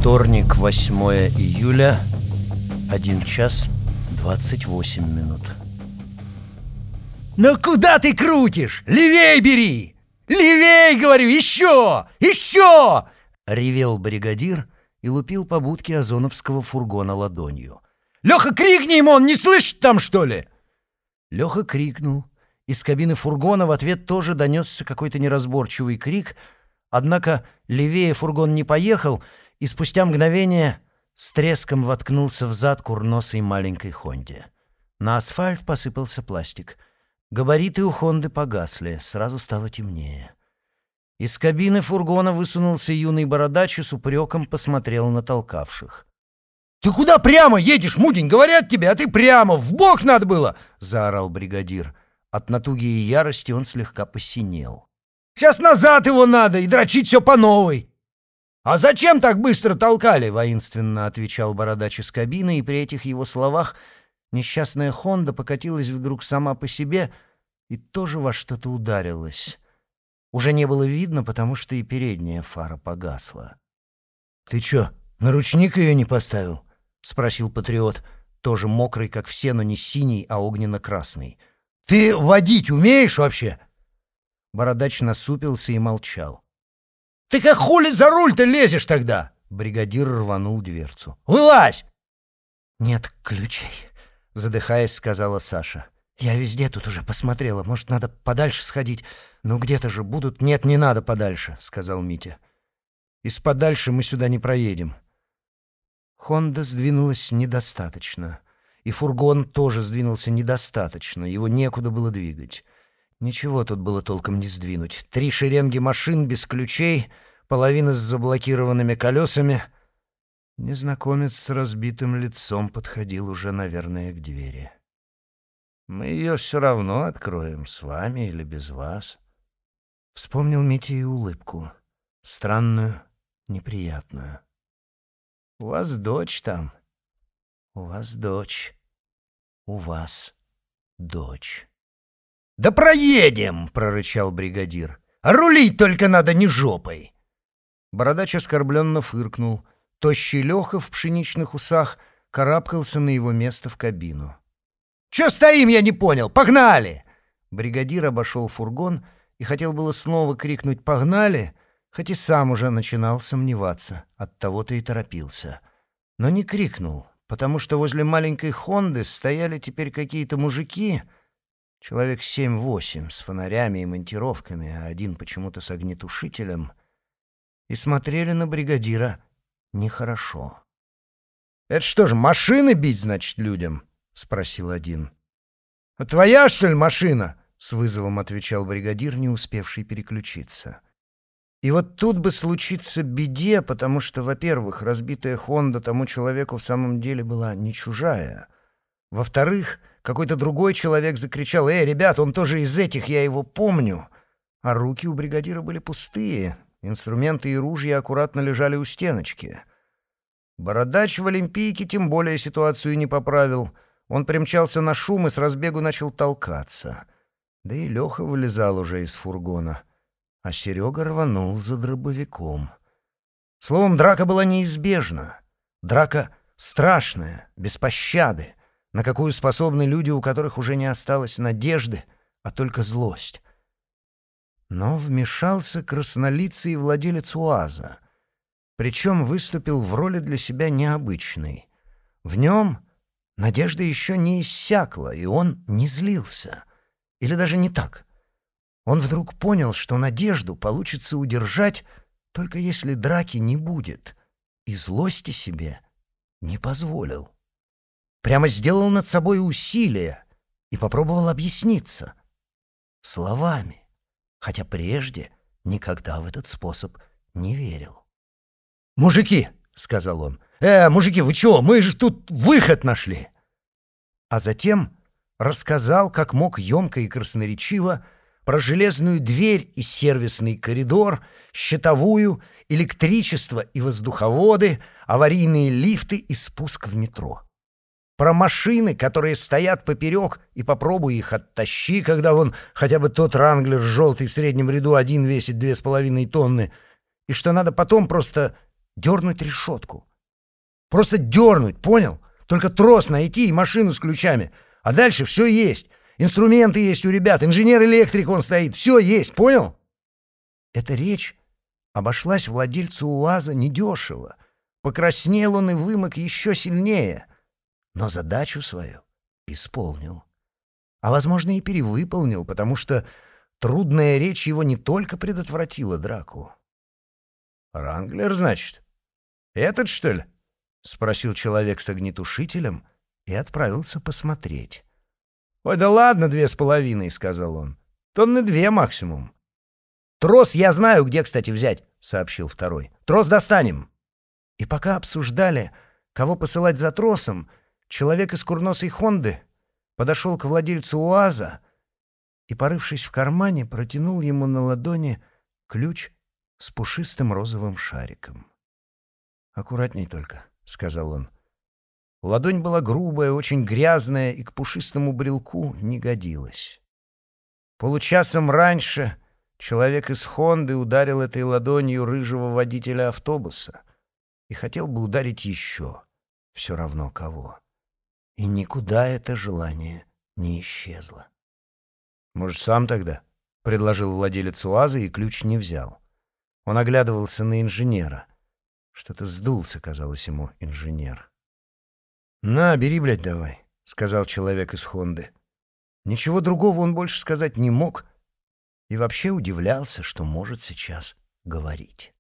Вторник, 8 июля, 1 час 28 минут. «Ну куда ты крутишь? Левей бери! Левей, говорю, еще! Еще!» Ревел бригадир и лупил по будке озоновского фургона ладонью. «Леха, крикни ему, он не слышит там, что ли?» Леха крикнул. Из кабины фургона в ответ тоже донесся какой-то неразборчивый крик, однако левее фургон не поехал, и спустя мгновение с треском воткнулся в зад курносой маленькой Хонде. На асфальт посыпался пластик. Габариты у Хонды погасли, сразу стало темнее. Из кабины фургона высунулся юный бородач и с упреком посмотрел на толкавших. «Ты куда прямо едешь, мудень? Говорят тебе, а ты прямо! В бок надо было!» — заорал бригадир. От натуги и ярости он слегка посинел. «Сейчас назад его надо и дрочить все по новой!» «А зачем так быстро толкали?» — воинственно отвечал бородач из кабины, и при этих его словах несчастная Хонда покатилась вдруг сама по себе и тоже во что-то ударилась. Уже не было видно, потому что и передняя фара погасла. «Ты чё, на ручник ее не поставил?» — спросил патриот, тоже мокрый, как все, но не синий, а огненно-красный. «Ты водить умеешь вообще?» Бородач насупился и молчал. «Ты как хули за руль-то лезешь тогда?» Бригадир рванул дверцу. «Вылазь!» «Нет ключей», — задыхаясь, сказала Саша. «Я везде тут уже посмотрела. Может, надо подальше сходить? Ну, где-то же будут...» «Нет, не надо подальше», — сказал Митя. «Из подальше мы сюда не проедем». Хонда сдвинулась недостаточно. И фургон тоже сдвинулся недостаточно. Его некуда было двигать. Ничего тут было толком не сдвинуть. Три шеренги машин без ключей, половина с заблокированными колесами. Незнакомец с разбитым лицом подходил уже, наверное, к двери. Мы ее все равно откроем, с вами или без вас. Вспомнил Митя и улыбку. Странную, неприятную. У вас дочь там. У вас дочь. У вас дочь. «Да проедем!» — прорычал бригадир. «А рулить только надо не жопой!» Бородач оскорбленно фыркнул. Тощий Леха в пшеничных усах карабкался на его место в кабину. «Че стоим, я не понял! Погнали!» Бригадир обошел фургон и хотел было снова крикнуть «Погнали!», хоть и сам уже начинал сомневаться, оттого-то и торопился. Но не крикнул, потому что возле маленькой «Хонды» стояли теперь какие-то мужики, человек семь-восемь, с фонарями и монтировками, а один почему-то с огнетушителем, и смотрели на бригадира нехорошо. «Это что же, машины бить, значит, людям?» — спросил один. «А твоя, что ли, машина?» — с вызовом отвечал бригадир, не успевший переключиться. И вот тут бы случиться беде, потому что, во-первых, разбитая «Хонда» тому человеку в самом деле была не чужая. Во-вторых, какой-то другой человек закричал «Эй, ребят, он тоже из этих, я его помню!» А руки у бригадира были пустые, инструменты и ружья аккуратно лежали у стеночки. Бородач в Олимпийке тем более ситуацию не поправил — он примчался на шум и с разбегу начал толкаться. Да и Леха вылезал уже из фургона. А Серега рванул за дробовиком. Словом, драка была неизбежна. Драка страшная, без пощады, на какую способны люди, у которых уже не осталось надежды, а только злость. Но вмешался краснолицый владелец УАЗа. Причем выступил в роли для себя необычной. В нем Надежда еще не иссякла, и он не злился. Или даже не так. Он вдруг понял, что надежду получится удержать, только если драки не будет, и злости себе не позволил. Прямо сделал над собой усилие и попробовал объясниться. Словами, хотя прежде никогда в этот способ не верил. «Мужики!» — сказал он. «Э, мужики, вы чего? Мы же тут выход нашли!» А затем рассказал, как мог емко и красноречиво, про железную дверь и сервисный коридор, щитовую, электричество и воздуховоды, аварийные лифты и спуск в метро. Про машины, которые стоят поперек, и попробуй их оттащи, когда вон хотя бы тот ранглер желтый в среднем ряду один весит две с половиной тонны, и что надо потом просто дернуть решетку. Просто дернуть, понял? Только трос найти и машину с ключами. А дальше все есть. Инструменты есть у ребят, инженер-электрик он стоит. Все есть, понял? Эта речь обошлась владельцу УАЗа недешево. Покраснел он и вымок еще сильнее. Но задачу свою исполнил. А, возможно, и перевыполнил, потому что трудная речь его не только предотвратила драку. «Ранглер, значит? Этот, что ли?» — спросил человек с огнетушителем и отправился посмотреть. «Ой, да ладно, две с половиной», — сказал он. «Тонны две максимум». «Трос я знаю, где, кстати, взять», — сообщил второй. «Трос достанем». И пока обсуждали, кого посылать за тросом, человек из курносой Хонды подошел к владельцу УАЗа и, порывшись в кармане, протянул ему на ладони ключ с пушистым розовым шариком. «Аккуратней только», — сказал он. Ладонь была грубая, очень грязная и к пушистому брелку не годилась. Получасом раньше человек из Хонды ударил этой ладонью рыжего водителя автобуса и хотел бы ударить еще, все равно кого. И никуда это желание не исчезло. «Может, сам тогда?» — предложил владелец УАЗа и ключ не взял. Он оглядывался на инженера. Что-то сдулся, казалось ему, инженер. «На, бери, блядь, давай», — сказал человек из Хонды. Ничего другого он больше сказать не мог и вообще удивлялся, что может сейчас говорить.